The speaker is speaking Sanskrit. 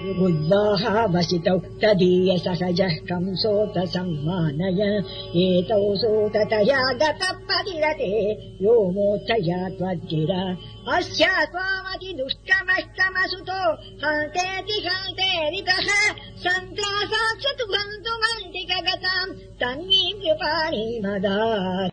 बुद्धाः वसितौ तदीय सहजः कंसोत सम्मानय एतौ सोततया गतः पतिरते। यो मोचया त्वद्गिर अस्य त्वामति दुष्टमष्टमसुतो हन्तेति हन्तेरितः सन्त्रासाक्षतु चतु भन्तु मन्ति च मदा